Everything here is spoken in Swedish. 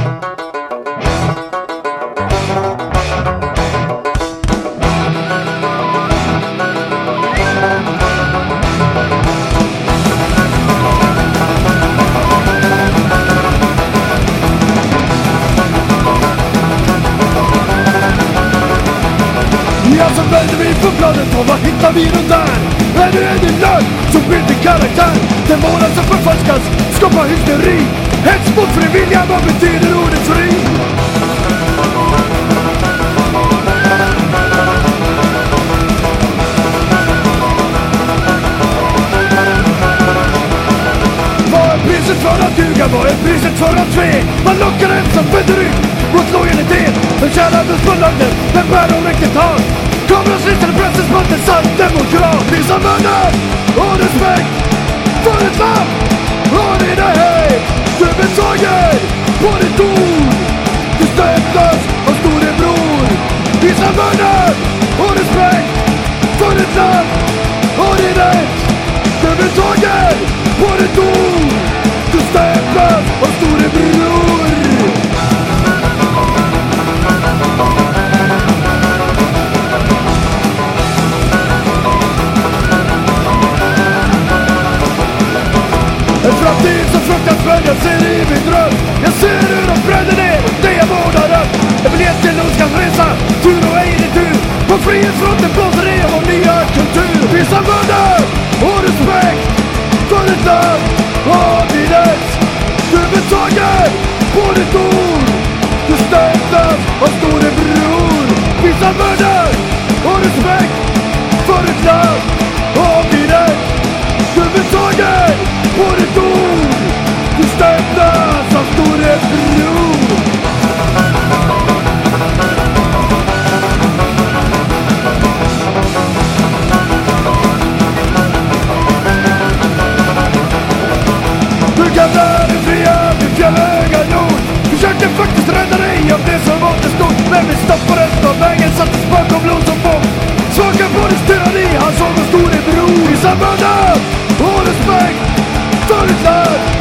Ja, så vänder vi på bladet och vad hittar vi då där? Är det en lögn som bilder karaktär? Den Demoner som förfalskas, skapar hysteri mot fri vilja, vad betyder ordet fri? Vad är priset för att duga? Vad är priset för att sve? Man lockar en som vänder rygg mot lojalitet En kära lögner, den bär de riktigt har Kamerans riktade pressens mot en sann demokrat som mördar och respekt för ett land Visa mördar och respekt för ett land och din rätt Du är betagen på ditt ord Du frihetsfronten blåser det vår nya kultur. Visa munnen och respekt för ett land och din rätt Du är betagen på ditt ord. Du stämplas av storebror Visa mördar Du i fria, du fjällhöga jord Försökte faktiskt rädda dig av det som återstod Men vi stoppades av vägen, sattes bakom blod som fång Svaga på ditt tyranni, han såg en storebror samma mördar och respekt för ditt land